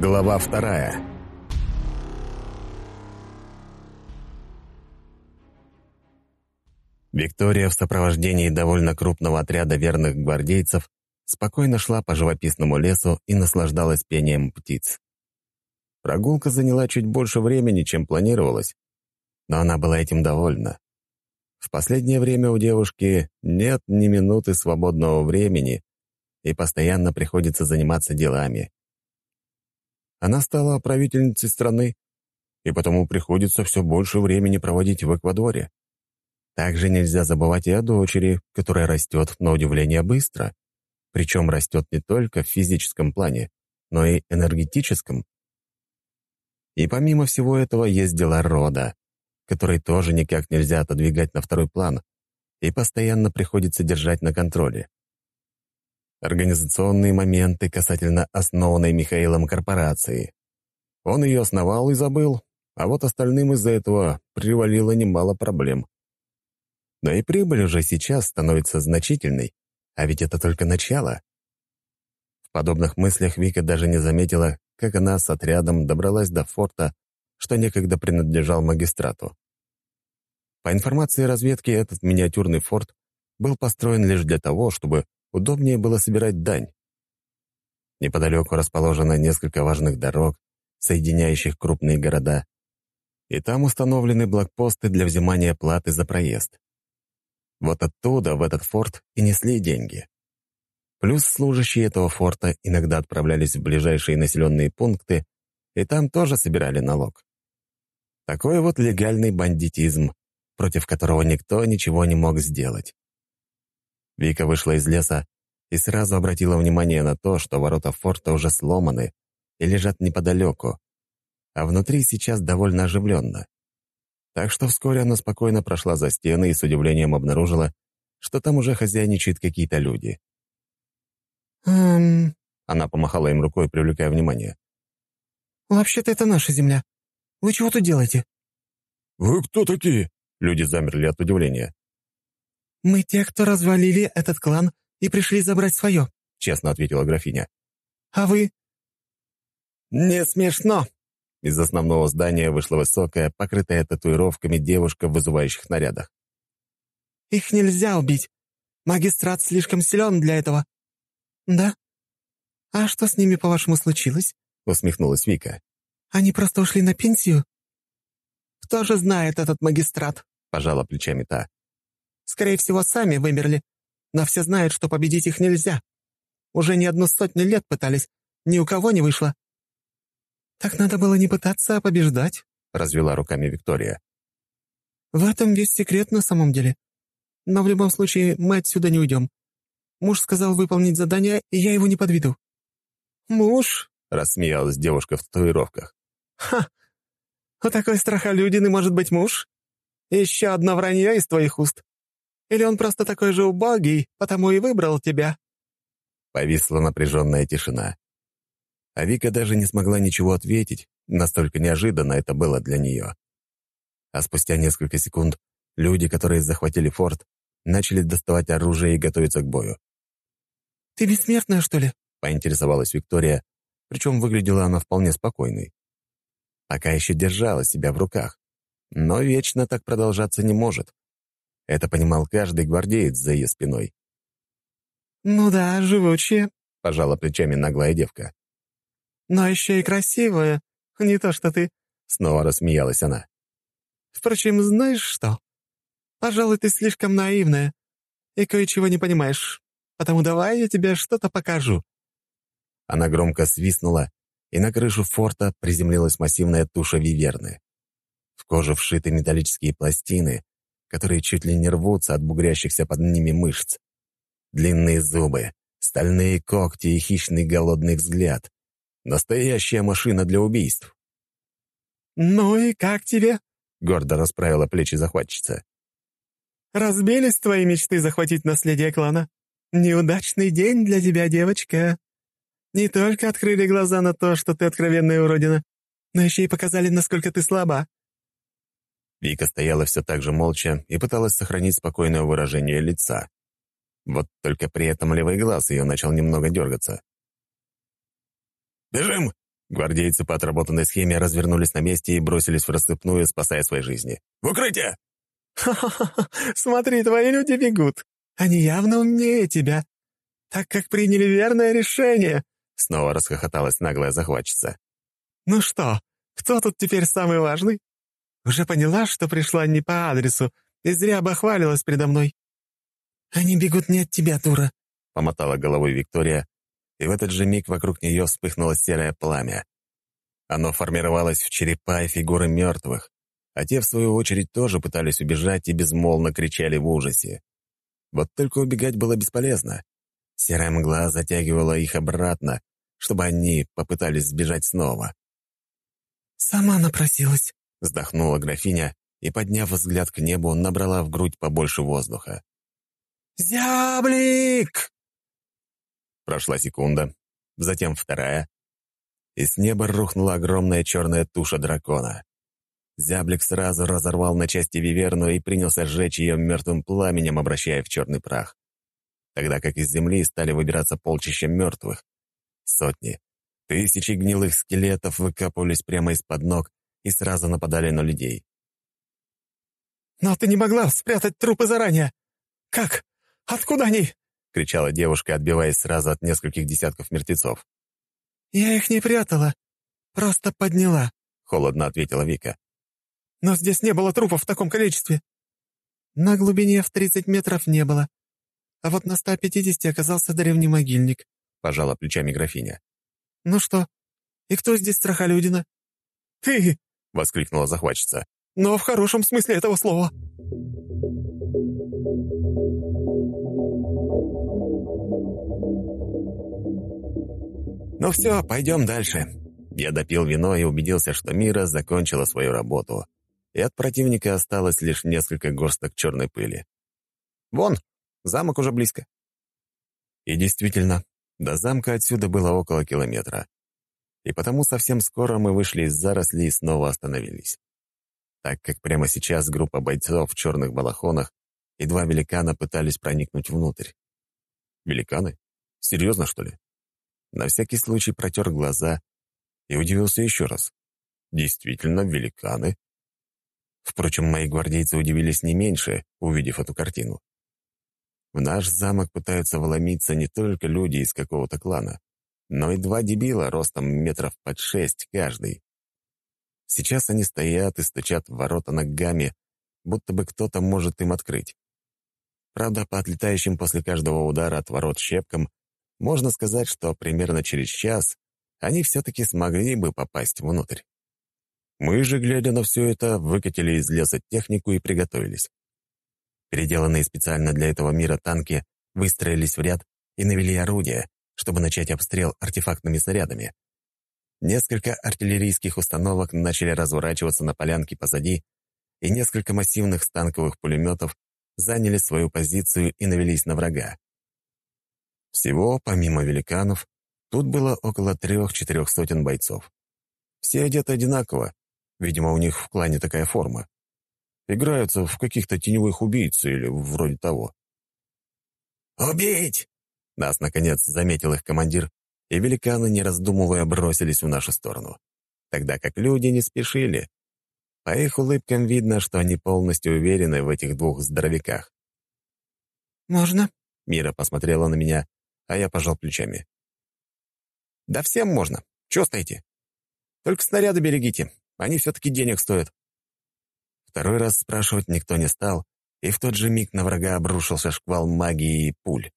Глава вторая. Виктория в сопровождении довольно крупного отряда верных гвардейцев спокойно шла по живописному лесу и наслаждалась пением птиц. Прогулка заняла чуть больше времени, чем планировалось, но она была этим довольна. В последнее время у девушки нет ни минуты свободного времени, и постоянно приходится заниматься делами. Она стала правительницей страны, и потому приходится все больше времени проводить в Эквадоре. Также нельзя забывать и о дочери, которая растет, на удивление, быстро. Причем растет не только в физическом плане, но и энергетическом. И помимо всего этого есть дела рода, которые тоже никак нельзя отодвигать на второй план, и постоянно приходится держать на контроле. Организационные моменты касательно основанной Михаилом корпорации. Он ее основал и забыл, а вот остальным из-за этого привалило немало проблем. Но и прибыль уже сейчас становится значительной, а ведь это только начало. В подобных мыслях Вика даже не заметила, как она с отрядом добралась до форта, что некогда принадлежал магистрату. По информации разведки, этот миниатюрный форт был построен лишь для того, чтобы удобнее было собирать дань. Неподалеку расположено несколько важных дорог, соединяющих крупные города, и там установлены блокпосты для взимания платы за проезд. Вот оттуда в этот форт и несли деньги. Плюс служащие этого форта иногда отправлялись в ближайшие населенные пункты, и там тоже собирали налог. Такой вот легальный бандитизм, против которого никто ничего не мог сделать. Вика вышла из леса и сразу обратила внимание на то, что ворота форта уже сломаны и лежат неподалеку, а внутри сейчас довольно оживленно. Так что вскоре она спокойно прошла за стены и с удивлением обнаружила, что там уже хозяйничают какие-то люди. «Эм...» — она помахала им рукой, привлекая внимание. «Вообще-то это наша земля. Вы чего тут делаете?» «Вы кто такие?» — люди замерли от удивления. «Мы те, кто развалили этот клан и пришли забрать свое», — честно ответила графиня. «А вы?» «Не смешно!» Из основного здания вышла высокая, покрытая татуировками девушка в вызывающих нарядах. «Их нельзя убить. Магистрат слишком силен для этого». «Да? А что с ними, по-вашему, случилось?» — усмехнулась Вика. «Они просто ушли на пенсию?» «Кто же знает этот магистрат?» — пожала плечами та. Скорее всего, сами вымерли. Но все знают, что победить их нельзя. Уже не одну сотню лет пытались. Ни у кого не вышло». «Так надо было не пытаться, а побеждать», — развела руками Виктория. «В этом весь секрет на самом деле. Но в любом случае мы отсюда не уйдем. Муж сказал выполнить задание, и я его не подведу». «Муж?» — рассмеялась девушка в татуировках. «Ха! У такой страхолюдины может быть муж? Еще одно вранье из твоих уст. Или он просто такой же убогий, потому и выбрал тебя?» Повисла напряженная тишина. А Вика даже не смогла ничего ответить, настолько неожиданно это было для нее. А спустя несколько секунд люди, которые захватили форт, начали доставать оружие и готовиться к бою. «Ты бессмертная, что ли?» — поинтересовалась Виктория, причем выглядела она вполне спокойной. Пока еще держала себя в руках, но вечно так продолжаться не может. Это понимал каждый гвардеец за ее спиной. «Ну да, живучие», — пожала плечами наглая девка. «Но еще и красивая, не то что ты», — снова рассмеялась она. «Впрочем, знаешь что? Пожалуй, ты слишком наивная и кое-чего не понимаешь, потому давай я тебе что-то покажу». Она громко свистнула, и на крышу форта приземлилась массивная туша виверны. В кожу вшиты металлические пластины, которые чуть ли не рвутся от бугрящихся под ними мышц. Длинные зубы, стальные когти и хищный голодный взгляд. Настоящая машина для убийств. «Ну и как тебе?» — гордо расправила плечи захватчица. «Разбились твои мечты захватить наследие клана? Неудачный день для тебя, девочка. Не только открыли глаза на то, что ты откровенная уродина, но еще и показали, насколько ты слаба. Вика стояла все так же молча и пыталась сохранить спокойное выражение лица. Вот только при этом левый глаз ее начал немного дергаться. «Бежим! Гвардейцы по отработанной схеме развернулись на месте и бросились в расцепную, спасая свои жизни. «В укрытие!» «Ха-ха-ха! Смотри, твои люди бегут! Они явно умнее тебя, так как приняли верное решение!» Снова расхохоталась наглая захватчица. «Ну что, кто тут теперь самый важный? Уже поняла, что пришла не по адресу и зря обохвалилась передо мной?» «Они бегут не от тебя, дура», — помотала головой Виктория, и в этот же миг вокруг нее вспыхнуло серое пламя. Оно формировалось в черепа и фигуры мертвых, а те, в свою очередь, тоже пытались убежать и безмолвно кричали в ужасе. Вот только убегать было бесполезно. Серая мгла затягивала их обратно, чтобы они попытались сбежать снова. «Сама напросилась», — вздохнула графиня и, подняв взгляд к небу, набрала в грудь побольше воздуха. «Зяблик!» Прошла секунда, затем вторая, и с неба рухнула огромная черная туша дракона. Зяблик сразу разорвал на части виверну и принялся сжечь ее мертвым пламенем, обращая в черный прах. Тогда как из земли стали выбираться полчища мертвых. Сотни, тысячи гнилых скелетов выкапывались прямо из-под ног и сразу нападали на людей. «Но ты не могла спрятать трупы заранее! Как? Откуда они?» — кричала девушка, отбиваясь сразу от нескольких десятков мертвецов. «Я их не прятала, просто подняла», — холодно ответила Вика. «Но здесь не было трупов в таком количестве. На глубине в 30 метров не было, а вот на 150 оказался древний могильник», — пожала плечами графиня. «Ну что, и кто здесь страхолюдина?» «Ты!» — воскликнула захватчица. «Но в хорошем смысле этого слова». «Ну все, пойдем дальше». Я допил вино и убедился, что Мира закончила свою работу, и от противника осталось лишь несколько горсток черной пыли. «Вон, замок уже близко». И действительно, до замка отсюда было около километра. И потому совсем скоро мы вышли из зарослей и снова остановились. Так как прямо сейчас группа бойцов в черных балахонах и два великана пытались проникнуть внутрь. Великаны? Серьезно, что ли? На всякий случай протер глаза и удивился еще раз. Действительно, великаны. Впрочем, мои гвардейцы удивились не меньше, увидев эту картину. В наш замок пытаются вломиться не только люди из какого-то клана, но и два дебила ростом метров под шесть каждый. Сейчас они стоят и стучат в ворота ногами, будто бы кто-то может им открыть. Правда, по отлетающим после каждого удара от ворот щепкам можно сказать, что примерно через час они все-таки смогли бы попасть внутрь. Мы же, глядя на все это, выкатили из леса технику и приготовились. Переделанные специально для этого мира танки выстроились в ряд и навели орудия, чтобы начать обстрел артефактными снарядами. Несколько артиллерийских установок начали разворачиваться на полянке позади, и несколько массивных станковых пулеметов заняли свою позицию и навелись на врага. Всего, помимо великанов, тут было около трех-четырех сотен бойцов. Все одеты одинаково, видимо, у них в клане такая форма. Играются в каких-то теневых убийц или вроде того. «Убить!» Нас, наконец, заметил их командир, и великаны, не раздумывая, бросились в нашу сторону. Тогда как люди не спешили. По их улыбкам видно, что они полностью уверены в этих двух здоровяках. «Можно?» — Мира посмотрела на меня, а я пожал плечами. «Да всем можно. Чего стоите? Только снаряды берегите. Они все-таки денег стоят». Второй раз спрашивать никто не стал, и в тот же миг на врага обрушился шквал магии и пуль.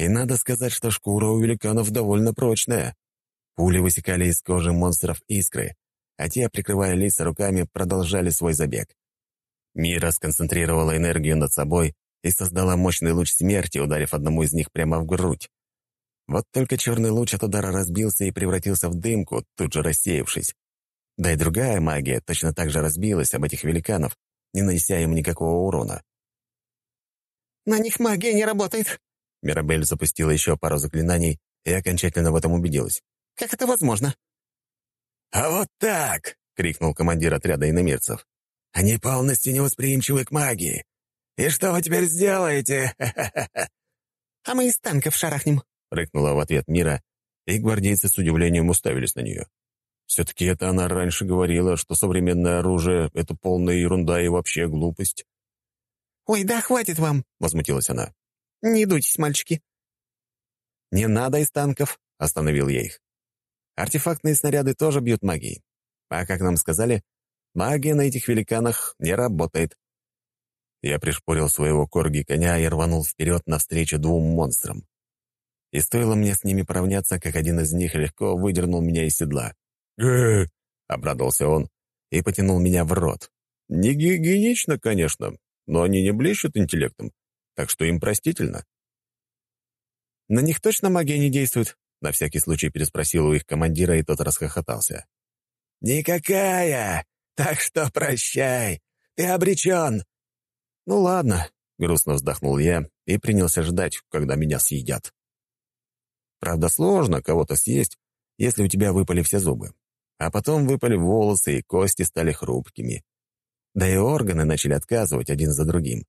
И надо сказать, что шкура у великанов довольно прочная. Пули высекали из кожи монстров искры, а те, прикрывая лица руками, продолжали свой забег. Мира сконцентрировала энергию над собой и создала мощный луч смерти, ударив одному из них прямо в грудь. Вот только черный луч от удара разбился и превратился в дымку, тут же рассеявшись. Да и другая магия точно так же разбилась об этих великанов, не нанеся им никакого урона. «На них магия не работает!» Мирабель запустила еще пару заклинаний и окончательно в этом убедилась. «Как это возможно?» «А вот так!» — крикнул командир отряда иномерцев. «Они полностью невосприимчивы к магии. «И что вы теперь сделаете?» «А мы из танков шарахнем», — рыкнула в ответ Мира, и гвардейцы с удивлением уставились на нее. Все-таки это она раньше говорила, что современное оружие — это полная ерунда и вообще глупость. «Ой, да хватит вам!» — возмутилась она. «Не дуйтесь, мальчики!» «Не надо из танков!» — остановил я их. «Артефактные снаряды тоже бьют магией. А как нам сказали, магия на этих великанах не работает. Я пришпорил своего корги коня и рванул вперед навстречу двум монстрам. И стоило мне с ними поравняться, как один из них легко выдернул меня из седла. э обрадовался он и потянул меня в рот. Не гигиенично, конечно, но они не блещут интеллектом, так что им простительно. «На них точно магия не действует?» — на всякий случай переспросил у их командира, и тот расхохотался. «Никакая! Так что прощай! Ты обречен!» «Ну ладно», — грустно вздохнул я и принялся ждать, когда меня съедят. Правда, сложно кого-то съесть, если у тебя выпали все зубы. А потом выпали волосы, и кости стали хрупкими. Да и органы начали отказывать один за другим.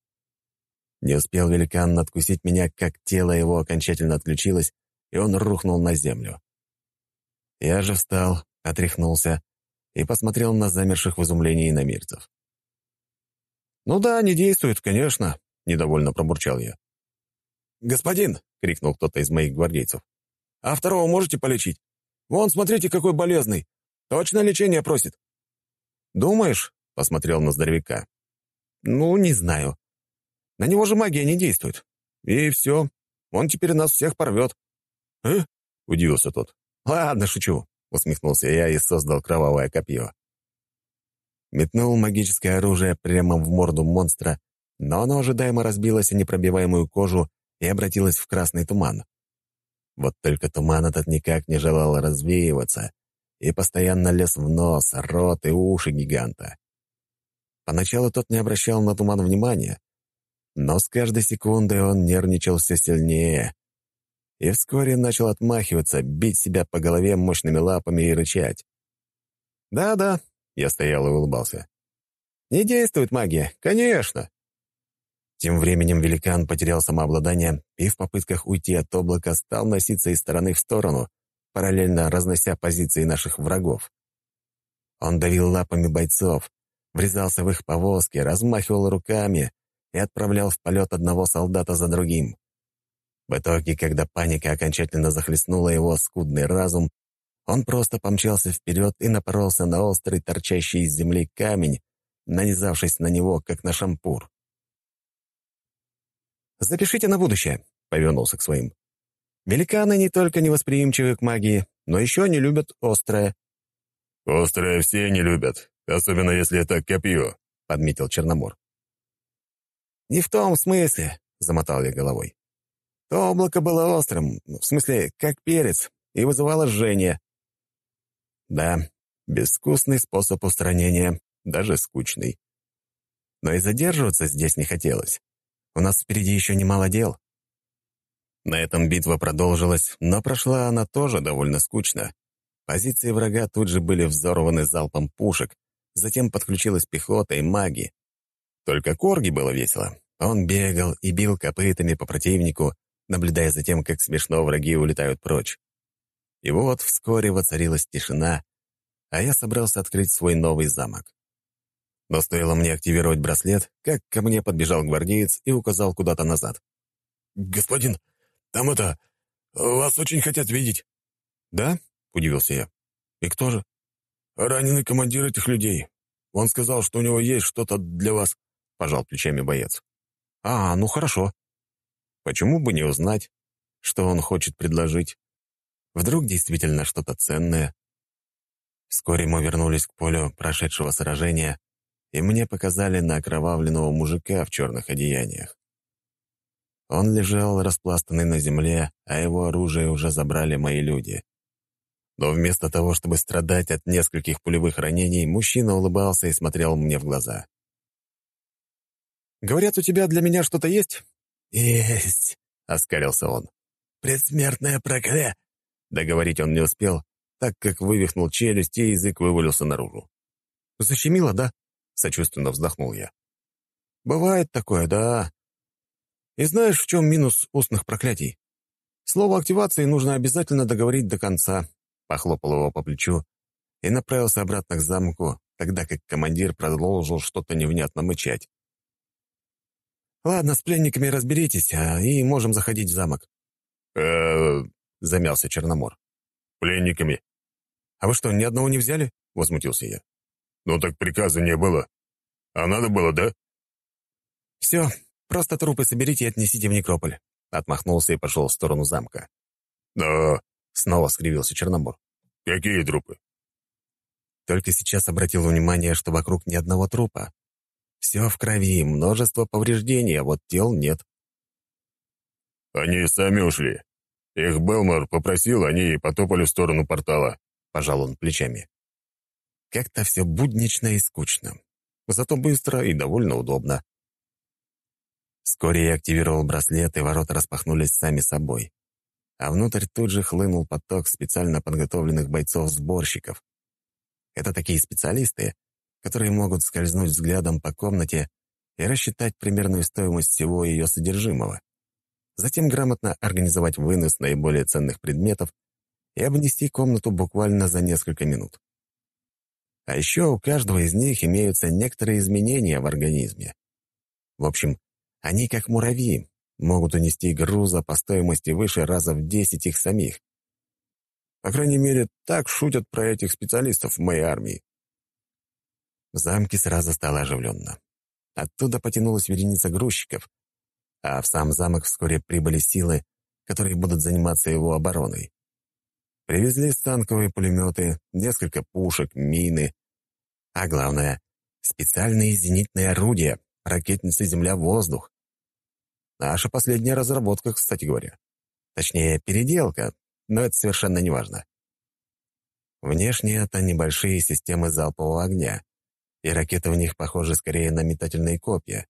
Не успел великан надкусить меня, как тело его окончательно отключилось, и он рухнул на землю. Я же встал, отряхнулся и посмотрел на замерших в изумлении иномирцев. «Ну да, не действует, конечно», — недовольно пробурчал я. «Господин!» — крикнул кто-то из моих гвардейцев. «А второго можете полечить? Вон, смотрите, какой болезный! Точно лечение просит!» «Думаешь?» — посмотрел на здоровяка. «Ну, не знаю. На него же магия не действует. И все, он теперь нас всех порвет». «Э?» — удивился тот. «Ладно, шучу», — усмехнулся я и создал кровавое копье метнул магическое оружие прямо в морду монстра, но оно ожидаемо разбилось о непробиваемую кожу и обратилось в красный туман. Вот только туман этот никак не желал развеиваться и постоянно лез в нос, рот и уши гиганта. Поначалу тот не обращал на туман внимания, но с каждой секундой он нервничал все сильнее и вскоре начал отмахиваться, бить себя по голове мощными лапами и рычать. Да-да, я стоял и улыбался. «Не действует магия, конечно!» Тем временем великан потерял самообладание и в попытках уйти от облака стал носиться из стороны в сторону, параллельно разнося позиции наших врагов. Он давил лапами бойцов, врезался в их повозки, размахивал руками и отправлял в полет одного солдата за другим. В итоге, когда паника окончательно захлестнула его скудный разум, он просто помчался вперед и напоролся на острый, торчащий из земли камень, нанизавшись на него, как на шампур. «Запишите на будущее», — повернулся к своим. «Великаны не только невосприимчивы к магии, но еще не любят острое». «Острое все не любят, особенно если это копье», — подметил Черномор. «Не в том смысле», — замотал я головой. «То облако было острым, в смысле, как перец, и вызывало жжение. Да, безвкусный способ устранения, даже скучный. Но и задерживаться здесь не хотелось. У нас впереди еще немало дел. На этом битва продолжилась, но прошла она тоже довольно скучно. Позиции врага тут же были взорваны залпом пушек, затем подключилась пехота и маги. Только Корги было весело. Он бегал и бил копытами по противнику, наблюдая за тем, как смешно враги улетают прочь. И вот вскоре воцарилась тишина, а я собрался открыть свой новый замок. Но стоило мне активировать браслет, как ко мне подбежал гвардеец и указал куда-то назад. «Господин, там это... Вас очень хотят видеть». «Да?» — удивился я. «И кто же?» «Раненый командир этих людей. Он сказал, что у него есть что-то для вас», — пожал плечами боец. «А, ну хорошо. Почему бы не узнать, что он хочет предложить? Вдруг действительно что-то ценное. Вскоре мы вернулись к полю прошедшего сражения, и мне показали на окровавленного мужика в черных одеяниях. Он лежал распластанный на земле, а его оружие уже забрали мои люди. Но вместо того, чтобы страдать от нескольких пулевых ранений, мужчина улыбался и смотрел мне в глаза. «Говорят, у тебя для меня что-то есть?» «Есть», — оскалился он. «Предсмертное проклятие!» Договорить он не успел, так как вывихнул челюсть, и язык вывалился наружу. «Защемило, да?» — сочувственно вздохнул я. «Бывает такое, да. И знаешь, в чем минус устных проклятий? Слово активации нужно обязательно договорить до конца», — похлопал его по плечу и направился обратно к замку, тогда как командир продолжил что-то невнятно мычать. «Ладно, с пленниками разберитесь, а и можем заходить в замок». э замялся Черномор. «Пленниками?» «А вы что, ни одного не взяли?» — возмутился я. «Ну так приказа не было. А надо было, да?» «Все, просто трупы соберите и отнесите в некрополь», — отмахнулся и пошел в сторону замка. «Да...» — снова скривился Черномор. «Какие трупы?» Только сейчас обратил внимание, что вокруг ни одного трупа. Все в крови, множество повреждений, а вот тел нет. «Они сами ушли. Их Белмор попросил, они потопали в сторону портала», — пожал он плечами. Как-то все буднично и скучно. Зато быстро и довольно удобно. Вскоре я активировал браслет, и ворота распахнулись сами собой. А внутрь тут же хлынул поток специально подготовленных бойцов-сборщиков. Это такие специалисты, которые могут скользнуть взглядом по комнате и рассчитать примерную стоимость всего ее содержимого. Затем грамотно организовать вынос наиболее ценных предметов и обнести комнату буквально за несколько минут. А еще у каждого из них имеются некоторые изменения в организме. В общем, они как муравьи, могут унести груза по стоимости выше раза в десять их самих. По крайней мере, так шутят про этих специалистов в моей армии. В замке сразу стало оживленно. Оттуда потянулась вереница грузчиков, а в сам замок вскоре прибыли силы, которые будут заниматься его обороной. Привезли станковые пулеметы, несколько пушек, мины, а главное — специальные зенитные орудия, ракетницы «Земля-воздух». Наша последняя разработка, кстати говоря. Точнее, переделка, но это совершенно не важно. Внешне это небольшие системы залпового огня, и ракеты в них похожи скорее на метательные копья,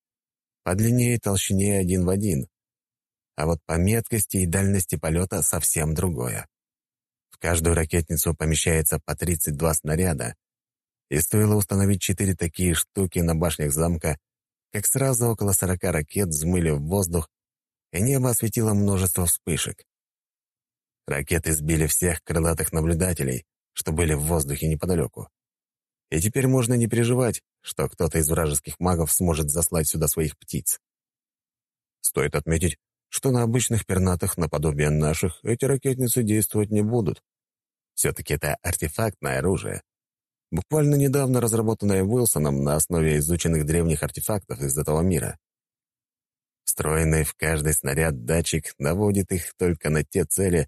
по длине и толщине один в один. А вот по меткости и дальности полета совсем другое. В каждую ракетницу помещается по 32 снаряда, и стоило установить четыре такие штуки на башнях замка, как сразу около 40 ракет взмыли в воздух, и небо осветило множество вспышек. Ракеты сбили всех крылатых наблюдателей, что были в воздухе неподалеку. И теперь можно не переживать, что кто-то из вражеских магов сможет заслать сюда своих птиц. Стоит отметить, что на обычных пернатых, наподобие наших, эти ракетницы действовать не будут. Все-таки это артефактное оружие. Буквально недавно разработанное Уилсоном на основе изученных древних артефактов из этого мира. Встроенный в каждый снаряд датчик наводит их только на те цели,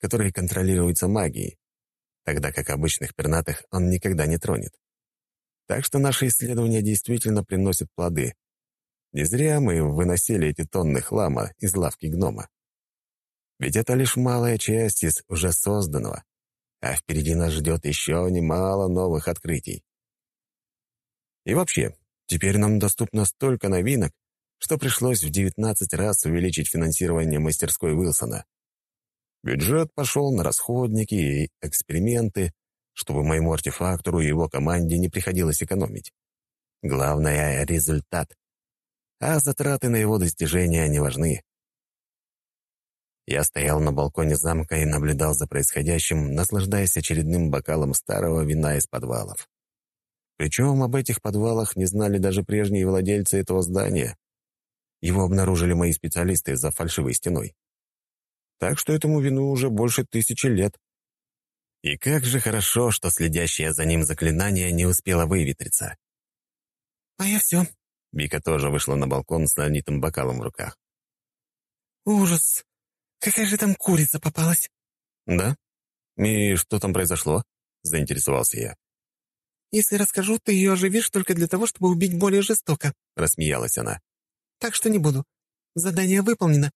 которые контролируются магией, тогда как обычных пернатых он никогда не тронет. Так что наши исследования действительно приносят плоды. Не зря мы выносили эти тонны хлама из лавки гнома. Ведь это лишь малая часть из уже созданного, а впереди нас ждет еще немало новых открытий. И вообще, теперь нам доступно столько новинок, что пришлось в 19 раз увеличить финансирование мастерской Уилсона. Бюджет пошел на расходники и эксперименты, чтобы моему артефактору и его команде не приходилось экономить. Главное — результат. А затраты на его достижения не важны. Я стоял на балконе замка и наблюдал за происходящим, наслаждаясь очередным бокалом старого вина из подвалов. Причем об этих подвалах не знали даже прежние владельцы этого здания. Его обнаружили мои специалисты за фальшивой стеной. Так что этому вину уже больше тысячи лет. И как же хорошо, что следящее за ним заклинание не успело выветриться. «А я все». Вика тоже вышла на балкон с налитым бокалом в руках. «Ужас! Какая же там курица попалась?» «Да? И что там произошло?» — заинтересовался я. «Если расскажу, ты ее оживишь только для того, чтобы убить более жестоко», — рассмеялась она. «Так что не буду. Задание выполнено,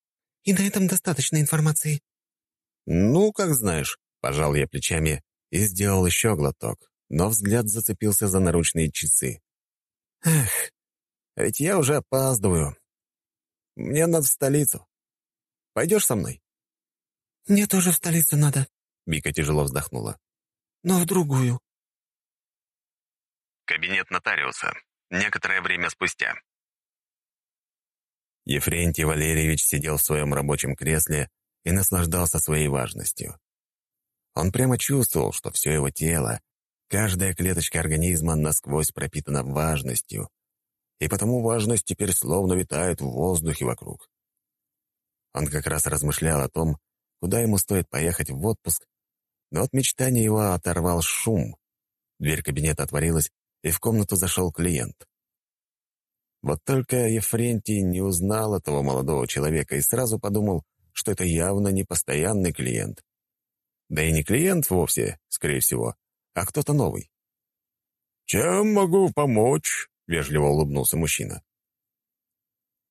и на этом достаточно информации». «Ну, как знаешь», — пожал я плечами и сделал еще глоток, но взгляд зацепился за наручные часы. «Эх, ведь я уже опаздываю. Мне надо в столицу. Пойдешь со мной?» «Мне тоже в столицу надо», — Вика тяжело вздохнула. «Но в другую». Кабинет нотариуса. Некоторое время спустя. Ефрентий Валерьевич сидел в своем рабочем кресле и наслаждался своей важностью. Он прямо чувствовал, что все его тело, каждая клеточка организма насквозь пропитана важностью, и потому важность теперь словно витает в воздухе вокруг. Он как раз размышлял о том, куда ему стоит поехать в отпуск, но от мечтания его оторвал шум. Дверь кабинета отворилась, и в комнату зашел клиент. Вот только Ефрентий не узнал этого молодого человека и сразу подумал, что это явно не постоянный клиент. Да и не клиент вовсе, скорее всего, а кто-то новый. «Чем могу помочь?» — вежливо улыбнулся мужчина.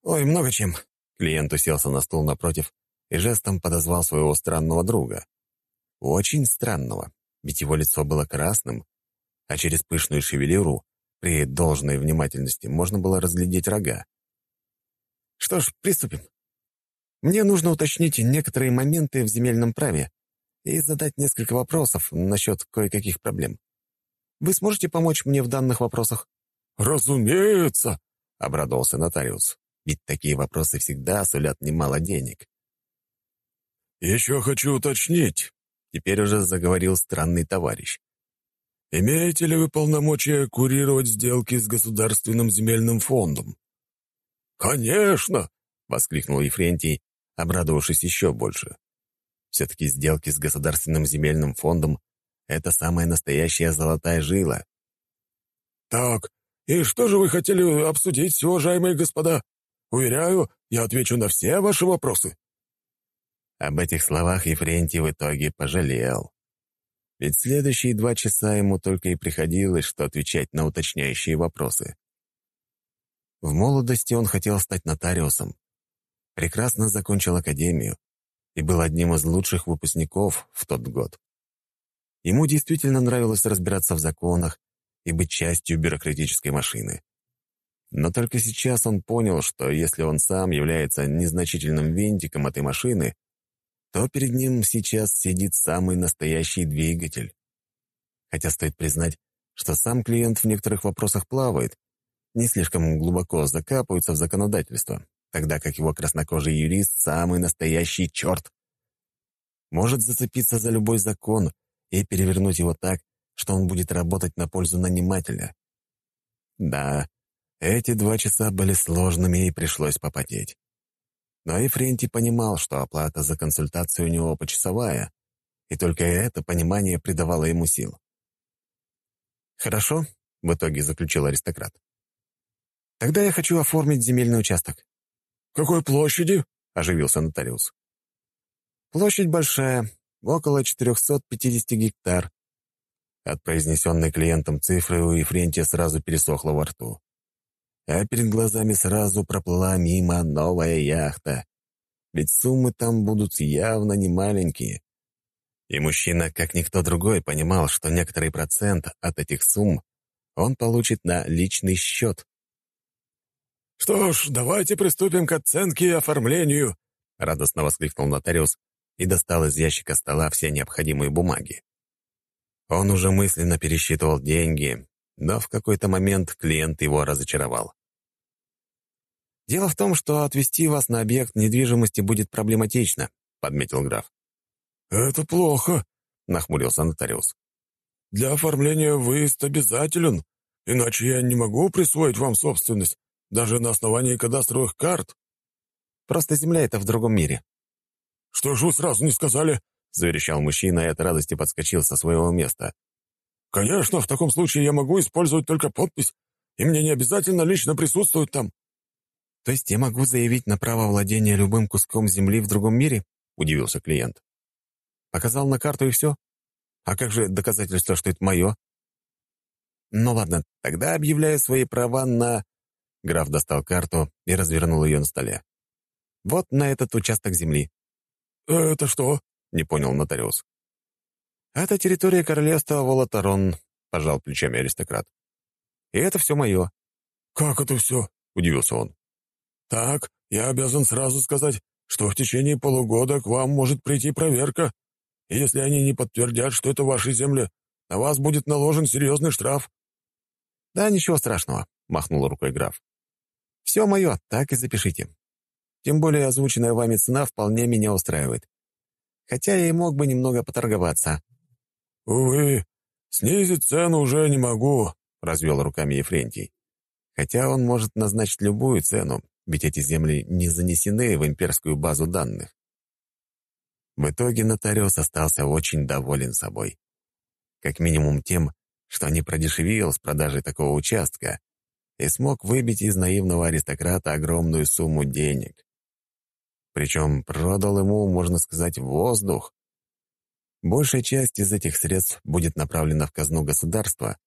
«Ой, много чем». Клиент уселся на стул напротив и жестом подозвал своего странного друга. Очень странного, ведь его лицо было красным, а через пышную шевелюру при должной внимательности можно было разглядеть рога. «Что ж, приступим. Мне нужно уточнить некоторые моменты в земельном праве и задать несколько вопросов насчет кое-каких проблем. Вы сможете помочь мне в данных вопросах?» «Разумеется!» — обрадовался нотариус. Ведь такие вопросы всегда сулят немало денег. «Еще хочу уточнить», — теперь уже заговорил странный товарищ. «Имеете ли вы полномочия курировать сделки с Государственным земельным фондом?» «Конечно!» — воскликнул Ефрентий, обрадовавшись еще больше. Все-таки сделки с Государственным земельным фондом — это самая настоящая золотая жила. «Так, и что же вы хотели обсудить, уважаемые господа? Уверяю, я отвечу на все ваши вопросы». Об этих словах Ефрентий в итоге пожалел. Ведь следующие два часа ему только и приходилось, что отвечать на уточняющие вопросы. В молодости он хотел стать нотариусом. Прекрасно закончил академию и был одним из лучших выпускников в тот год. Ему действительно нравилось разбираться в законах и быть частью бюрократической машины. Но только сейчас он понял, что если он сам является незначительным винтиком этой машины, то перед ним сейчас сидит самый настоящий двигатель. Хотя стоит признать, что сам клиент в некоторых вопросах плавает, не слишком глубоко закапывается в законодательство, тогда как его краснокожий юрист — самый настоящий черт. Может зацепиться за любой закон и перевернуть его так, что он будет работать на пользу нанимателя. Да, эти два часа были сложными и пришлось попотеть. Но Ефрентий понимал, что оплата за консультацию у него почасовая, и только это понимание придавало ему сил. «Хорошо», — в итоге заключил аристократ. «Тогда я хочу оформить земельный участок». «Какой площади?» — оживился нотариус. «Площадь большая, около 450 гектар». От произнесенной клиентом цифры у Ефрентия сразу пересохло во рту а перед глазами сразу проплыла мимо новая яхта. Ведь суммы там будут явно не маленькие. И мужчина, как никто другой, понимал, что некоторый процент от этих сумм он получит на личный счет. «Что ж, давайте приступим к оценке и оформлению», — радостно воскликнул нотариус и достал из ящика стола все необходимые бумаги. Он уже мысленно пересчитывал деньги, но в какой-то момент клиент его разочаровал. «Дело в том, что отвезти вас на объект недвижимости будет проблематично», — подметил граф. «Это плохо», — нахмурился нотариус. «Для оформления выезд обязателен, иначе я не могу присвоить вам собственность, даже на основании кадастровых карт». «Просто земля это в другом мире». «Что ж вы сразу не сказали?» — заверещал мужчина и от радости подскочил со своего места. «Конечно, в таком случае я могу использовать только подпись, и мне не обязательно лично присутствовать там». «То есть я могу заявить на право владения любым куском земли в другом мире?» — удивился клиент. «Показал на карту и все? А как же доказательство, что это мое?» «Ну ладно, тогда объявляю свои права на...» Граф достал карту и развернул ее на столе. «Вот на этот участок земли». «Это что?» — не понял нотариус. «Это территория королевства Волотарон», — пожал плечами аристократ. «И это все мое». «Как это все?» — удивился он. «Так, я обязан сразу сказать, что в течение полугода к вам может прийти проверка, и если они не подтвердят, что это ваши земли, на вас будет наложен серьезный штраф». «Да ничего страшного», — махнул рукой граф. «Все мое, так и запишите. Тем более озвученная вами цена вполне меня устраивает. хотя я и мог бы немного поторговаться». «Увы, снизить цену уже не могу», — развел руками Ефрентий. «Хотя он может назначить любую цену, ведь эти земли не занесены в имперскую базу данных». В итоге нотариус остался очень доволен собой. Как минимум тем, что не продешевил с продажей такого участка и смог выбить из наивного аристократа огромную сумму денег. Причем продал ему, можно сказать, воздух. Большая часть из этих средств будет направлена в казну государства,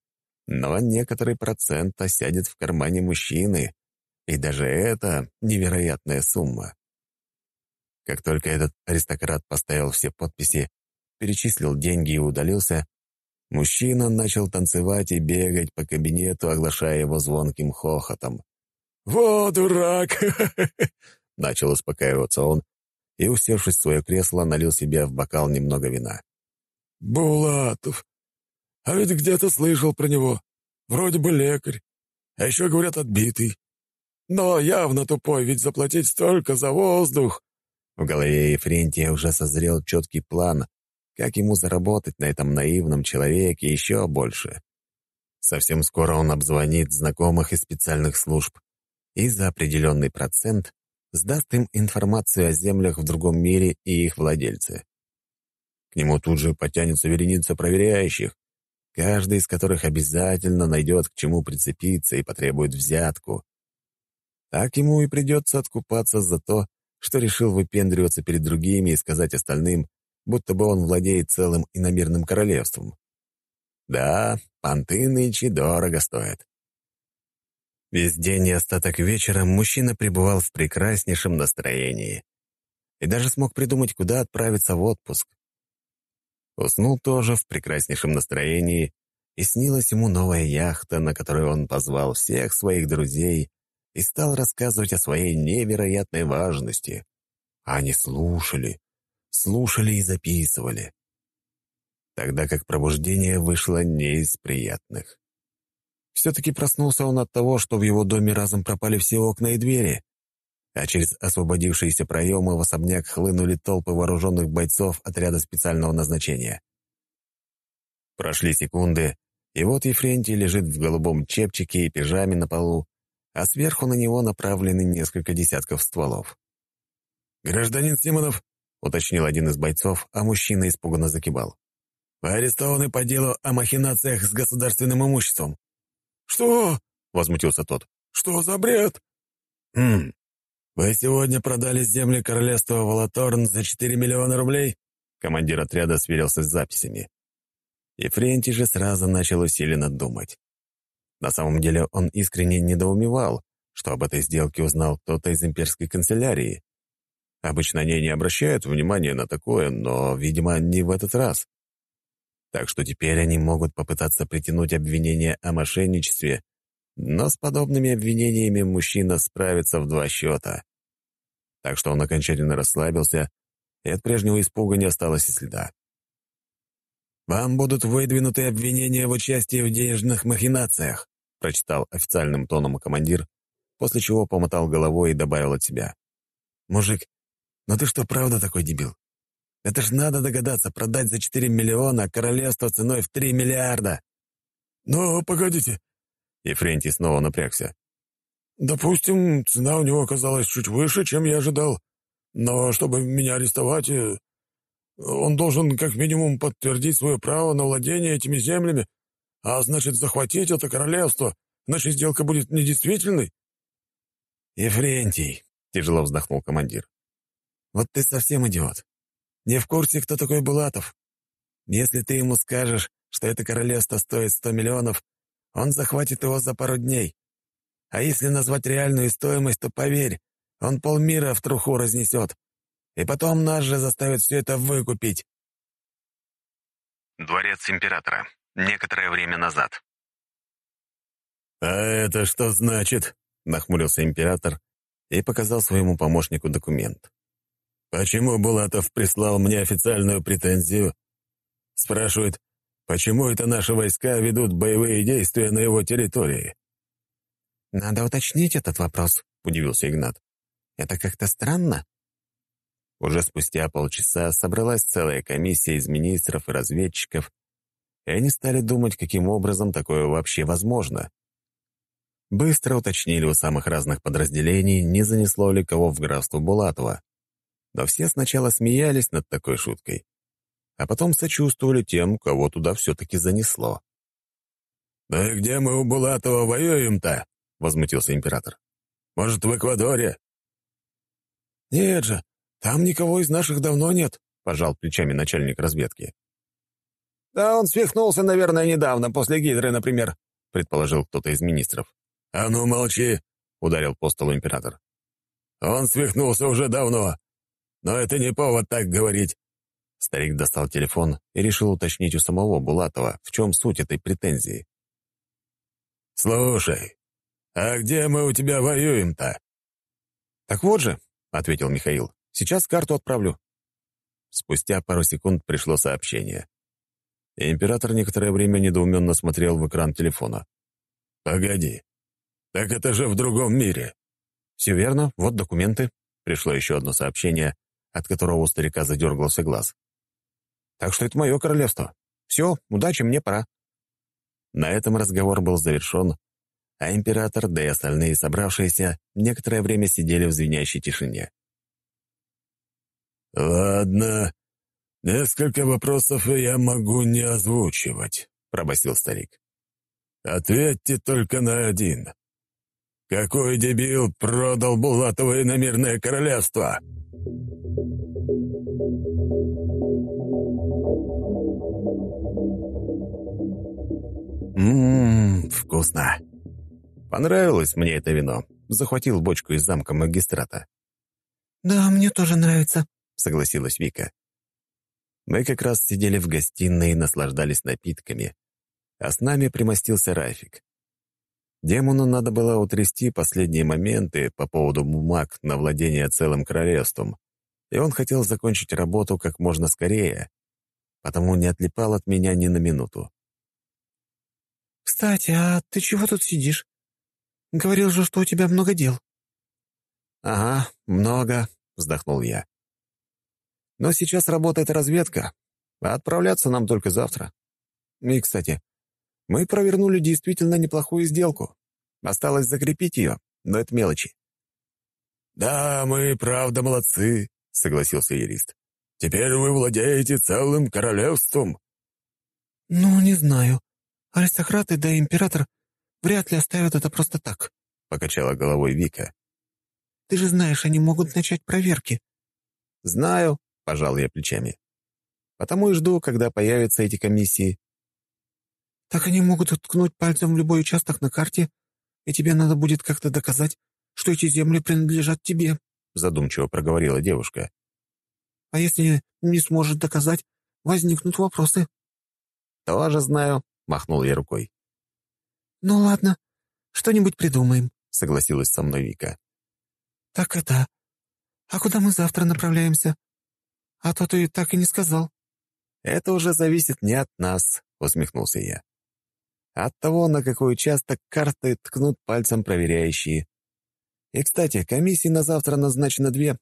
но некоторый процент осядет в кармане мужчины, и даже это невероятная сумма. Как только этот аристократ поставил все подписи, перечислил деньги и удалился, мужчина начал танцевать и бегать по кабинету, оглашая его звонким хохотом. «Вот дурак!» Начал успокаиваться он и, усевшись в свое кресло, налил себе в бокал немного вина. «Булатов! А ведь где-то слышал про него. Вроде бы лекарь. А еще, говорят, отбитый. Но явно тупой, ведь заплатить столько за воздух!» В голове Ефрентия уже созрел четкий план, как ему заработать на этом наивном человеке еще больше. Совсем скоро он обзвонит знакомых из специальных служб и за определенный процент сдаст им информацию о землях в другом мире и их владельце. К нему тут же потянется вереница проверяющих, каждый из которых обязательно найдет к чему прицепиться и потребует взятку. Так ему и придется откупаться за то, что решил выпендриваться перед другими и сказать остальным, будто бы он владеет целым иномерным королевством. Да, понты нынче дорого стоят. Весь день и остаток вечера мужчина пребывал в прекраснейшем настроении и даже смог придумать, куда отправиться в отпуск. Уснул тоже в прекраснейшем настроении, и снилась ему новая яхта, на которую он позвал всех своих друзей и стал рассказывать о своей невероятной важности. они слушали, слушали и записывали. Тогда как пробуждение вышло не из приятных. Все-таки проснулся он от того, что в его доме разом пропали все окна и двери, а через освободившиеся проемы в особняк хлынули толпы вооруженных бойцов отряда специального назначения. Прошли секунды, и вот Ефрентий лежит в голубом чепчике и пижаме на полу, а сверху на него направлены несколько десятков стволов. «Гражданин Симонов», — уточнил один из бойцов, а мужчина испуганно закивал. «Вы арестованы по делу о махинациях с государственным имуществом». «Что?» — возмутился тот. «Что за бред?» «Хм. Вы сегодня продали земли королевства Волоторн за 4 миллиона рублей?» Командир отряда сверился с записями. Ефрентий же сразу начал усиленно думать. На самом деле он искренне недоумевал, что об этой сделке узнал кто-то из имперской канцелярии. Обычно они не обращают внимания на такое, но, видимо, не в этот раз. Так что теперь они могут попытаться притянуть обвинение о мошенничестве, но с подобными обвинениями мужчина справится в два счета. Так что он окончательно расслабился, и от прежнего испуга не осталось и следа. «Вам будут выдвинуты обвинения в участии в денежных махинациях», прочитал официальным тоном командир, после чего помотал головой и добавил от себя. «Мужик, ну ты что, правда такой дебил? Это ж надо догадаться продать за 4 миллиона королевство ценой в 3 миллиарда. «Ну, погодите». Ефрентий снова напрягся. «Допустим, цена у него оказалась чуть выше, чем я ожидал. Но чтобы меня арестовать, э, он должен как минимум подтвердить свое право на владение этими землями, а значит, захватить это королевство, иначе сделка будет недействительной». «Ефрентий», — тяжело вздохнул командир, — «вот ты совсем идиот не в курсе, кто такой Булатов. Если ты ему скажешь, что это королевство стоит сто миллионов, он захватит его за пару дней. А если назвать реальную стоимость, то поверь, он полмира в труху разнесет. И потом нас же заставят все это выкупить. Дворец императора. Некоторое время назад. «А это что значит?» — нахмурился император и показал своему помощнику документ. Почему Булатов прислал мне официальную претензию? Спрашивает, почему это наши войска ведут боевые действия на его территории? «Надо уточнить этот вопрос», — удивился Игнат. «Это как-то странно». Уже спустя полчаса собралась целая комиссия из министров и разведчиков, и они стали думать, каким образом такое вообще возможно. Быстро уточнили у самых разных подразделений, не занесло ли кого в графство Булатова. Но все сначала смеялись над такой шуткой, а потом сочувствовали тем, кого туда все-таки занесло. «Да и где мы у Булатова воюем-то?» — возмутился император. «Может, в Эквадоре?» «Нет же, там никого из наших давно нет», — пожал плечами начальник разведки. «Да он свихнулся, наверное, недавно, после Гидры, например», — предположил кто-то из министров. «А ну, молчи!» — ударил по столу император. «Он свихнулся уже давно, но это не повод так говорить». Старик достал телефон и решил уточнить у самого Булатова, в чем суть этой претензии. «Слушай, а где мы у тебя воюем-то?» «Так вот же», — ответил Михаил, — «сейчас карту отправлю». Спустя пару секунд пришло сообщение. Император некоторое время недоуменно смотрел в экран телефона. «Погоди, так это же в другом мире». «Все верно, вот документы». Пришло еще одно сообщение, от которого у старика задергался глаз. «Так что это мое королевство. Все, удачи, мне пора». На этом разговор был завершен, а император, да и остальные собравшиеся, некоторое время сидели в звенящей тишине. «Ладно, несколько вопросов я могу не озвучивать», — пробасил старик. «Ответьте только на один. Какой дебил продал Булатово иномирное королевство?» Ммм, вкусно. Понравилось мне это вино. Захватил бочку из замка магистрата. «Да, мне тоже нравится», — согласилась Вика. Мы как раз сидели в гостиной и наслаждались напитками, а с нами примостился Рафик. Демону надо было утрясти последние моменты по поводу бумаг на владение целым королевством, и он хотел закончить работу как можно скорее, потому не отлипал от меня ни на минуту. «Кстати, а ты чего тут сидишь? Говорил же, что у тебя много дел». «Ага, много», — вздохнул я. «Но сейчас работает разведка, а отправляться нам только завтра. И, кстати, мы провернули действительно неплохую сделку. Осталось закрепить ее, но это мелочи. «Да, мы правда молодцы», — согласился юрист. «Теперь вы владеете целым королевством». «Ну, не знаю. Аристократы да император вряд ли оставят это просто так», — покачала головой Вика. «Ты же знаешь, они могут начать проверки». «Знаю», — пожал я плечами. «Потому и жду, когда появятся эти комиссии. «Так они могут уткнуть пальцем в любой участок на карте, и тебе надо будет как-то доказать, что эти земли принадлежат тебе», задумчиво проговорила девушка. «А если не сможет доказать, возникнут вопросы». «Тоже знаю», — махнул я рукой. «Ну ладно, что-нибудь придумаем», — согласилась со мной Вика. «Так это... А куда мы завтра направляемся? А то ты так и не сказал». «Это уже зависит не от нас», — усмехнулся я от того, на какой участок карты ткнут пальцем проверяющие. И, кстати, комиссии на завтра назначено две,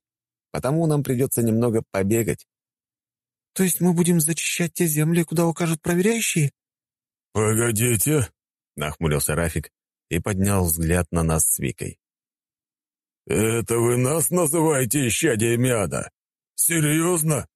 потому нам придется немного побегать. То есть мы будем зачищать те земли, куда укажут проверяющие? «Погодите», — нахмурился Рафик и поднял взгляд на нас с Викой. «Это вы нас называете исчадиями ада? Серьезно?»